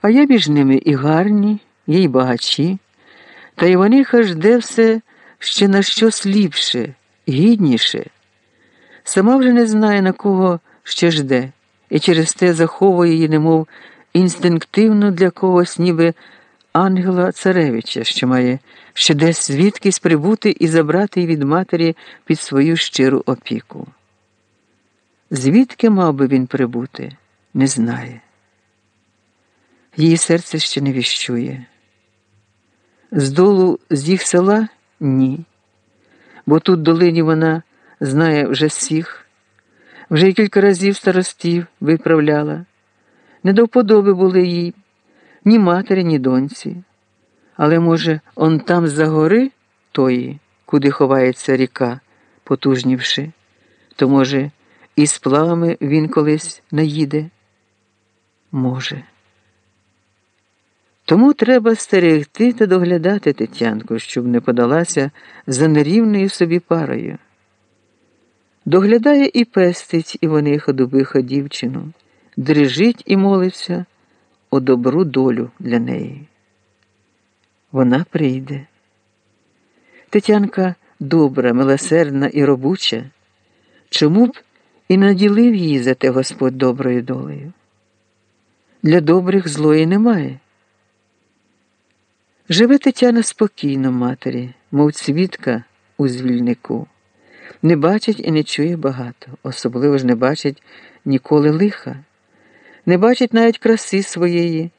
А я між ними і гарні, є багачі, та й вони хай жде все ще на щось ліпше, гідніше. Сама вже не знає, на кого ще жде, і через те заховує її, немов інстинктивно для когось, ніби ангела царевича, що має ще десь звідкись прибути і забрати її від матері під свою щиру опіку. Звідки мав би він прибути, не знає. Її серце ще не віщує. Здолу з їх села ні, бо тут долині вона знає вже всіх, вже й кілька разів старостів виправляла. Не до вподоби були їй ні матері, ні доньці. Але, може, он там за гори тої, куди ховається ріка, потужнівши, то, може, і з плавами він колись наїде? Може. Тому треба стерегти та доглядати Тетянку, щоб не подалася за нерівною собі парою. Доглядає і пестить Іваниха Дубиха дівчину, дрижить і молиться о добру долю для неї. Вона прийде. Тетянка добра, милосердна і робуча, чому б і наділив її за те Господь доброю долею? Для добрих злої немає. Живе Тетяна спокійно матері, мов цвітка у звільнику. Не бачить і не чує багато, особливо ж не бачить ніколи лиха, не бачить навіть краси своєї,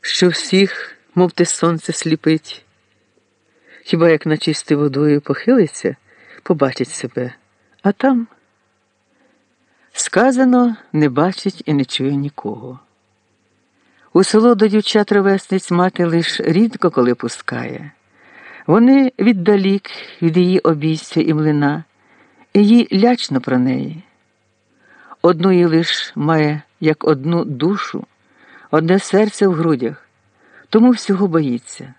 що всіх, мов те сонце сліпить. Хіба як на чисти водою похилиться, побачить себе, а там сказано не бачить і не чує нікого. У село до дівчат ровесниць мати лиш рідко коли пускає. Вони віддалік від її обійстя і млина, і їй лячно про неї. Одної лиш має як одну душу, одне серце в грудях, тому всього боїться.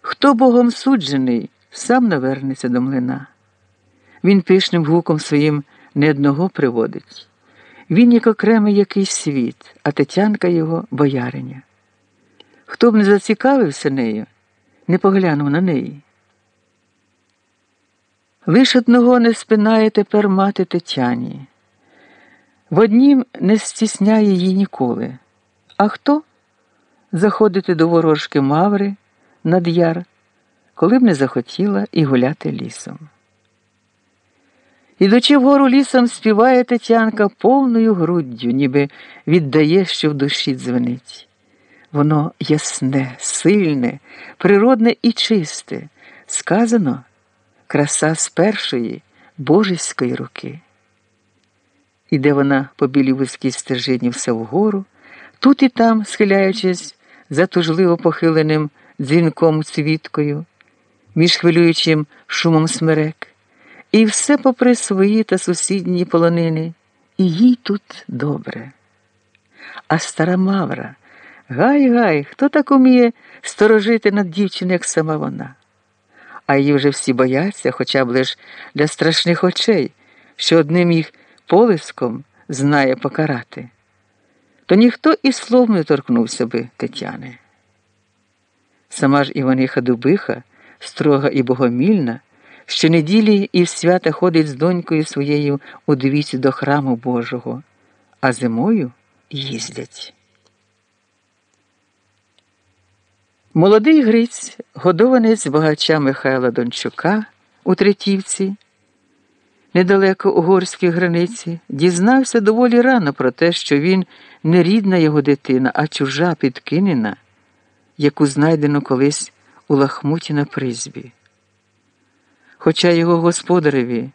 Хто Богом суджений, сам навернеться до млина. Він пишним гуком своїм не одного приводить. Він як окремий якийсь світ, а Тетянка його бояриня. Хто б не зацікавився нею, не поглянув на неї. Лиш одного не спинає тепер мати Тетяні. В однім не стісняє її ніколи. А хто? Заходити до ворожки Маври над яр, коли б не захотіла і гуляти лісом. Ідучи вгору лісом, співає Тетянка повною груддю, ніби віддає, що в душі дзвенить. Воно ясне, сильне, природне і чисте, сказано краса з першої божеської руки. Іде вона по білій вузькій стежині все вгору, тут і там, схиляючись за тужливо похиленим дзвінком цвіткою, між хвилюючим шумом смерек. І все попри свої та сусідні полонини, і їй тут добре. А стара Мавра, гай гай, хто так уміє сторожити над дівчиною, як сама вона? А її вже всі бояться, хоча б лиш для страшних очей, що одним їх полиском знає покарати. То ніхто і слов не торкнувся би Тетяни. Сама ж Іваниха Дубиха, строга і богомільна. Щонеділі і в свята ходить з донькою своєю у двічі до храму Божого, а зимою їздять. Молодий Гриць, годованець богача Михайла Дончука у Третівці, недалеко угорській границі, дізнався доволі рано про те, що він не рідна його дитина, а чужа підкинена, яку знайдено колись у Лахмуті на призбі. Хоча його господареві,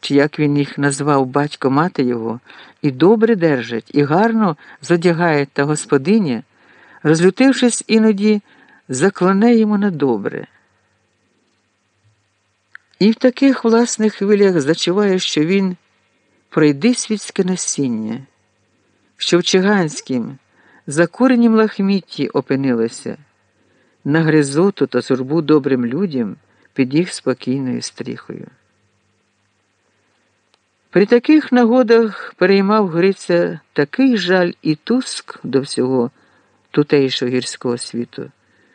чи як він їх назвав батько мати його, і добре держать, і гарно зодягають та господиня, розлютившись іноді, заклоне йому на добре. І в таких власних хвилях зачуває, що він пройди світське насіння, що в Чиганськім, закуренім лахмітті опинилося, на гризоту та сурбу добрим людям під їх спокійною стріхою. При таких нагодах переймав Гриця такий жаль і туск до всього. тутейшого гірського світу.